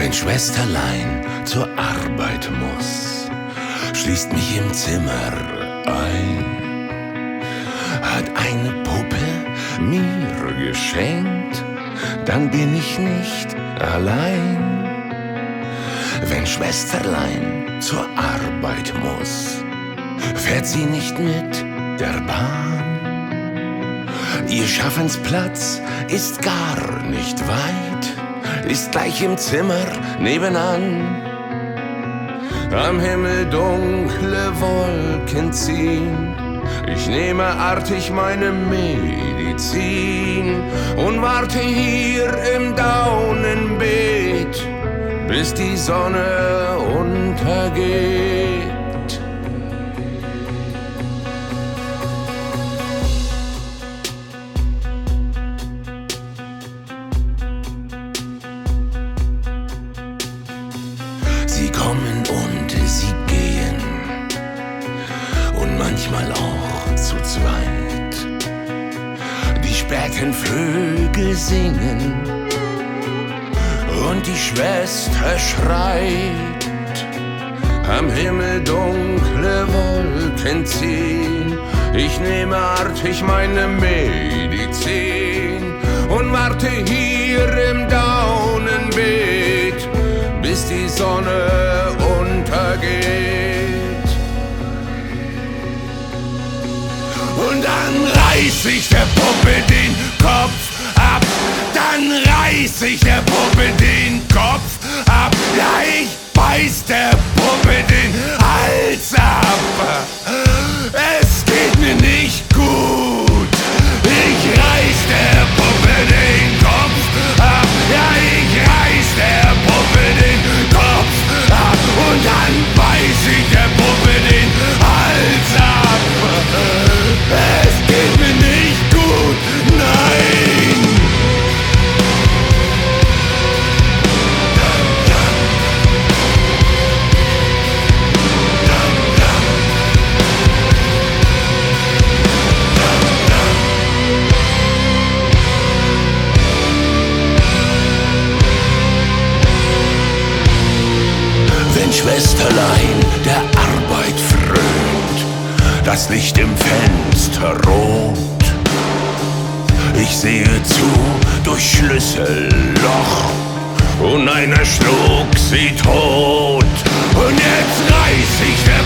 Wenn Schwesterlein zur Arbeit muss, schließt mich im Zimmer ein, hat eine Puppe mir geschenkt, dann bin ich nicht allein. Wenn Schwesterlein zur Arbeit muss, fährt sie nicht mit der Bahn. Ihr Schaffensplatz ist gar nicht weit, ist gleich im Zimmer nebenan. Am Himmel dunkle Wolken ziehen, ich nehme artig meine Medizin und warte hier im Daunenbeet, bis die Sonne untergeht. Kommen und sie gehen und manchmal auch zu zweit. Die späten Vögel singen und die Schwester schreit. Am Himmel dunkle Wolken ziehen. Ich nehme artig meine Medizin Sonne untergeht. Und dann reiß ich der Puppe den Kopf ab. Dann reiß ich der Puppe den Kopf ab. Ja, ich beiß der Puppe das Licht im Fenster rot. Ich sehe zu durch Schlüsselloch und einer schlug sie tot. Und jetzt reiß ich der